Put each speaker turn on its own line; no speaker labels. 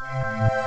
Música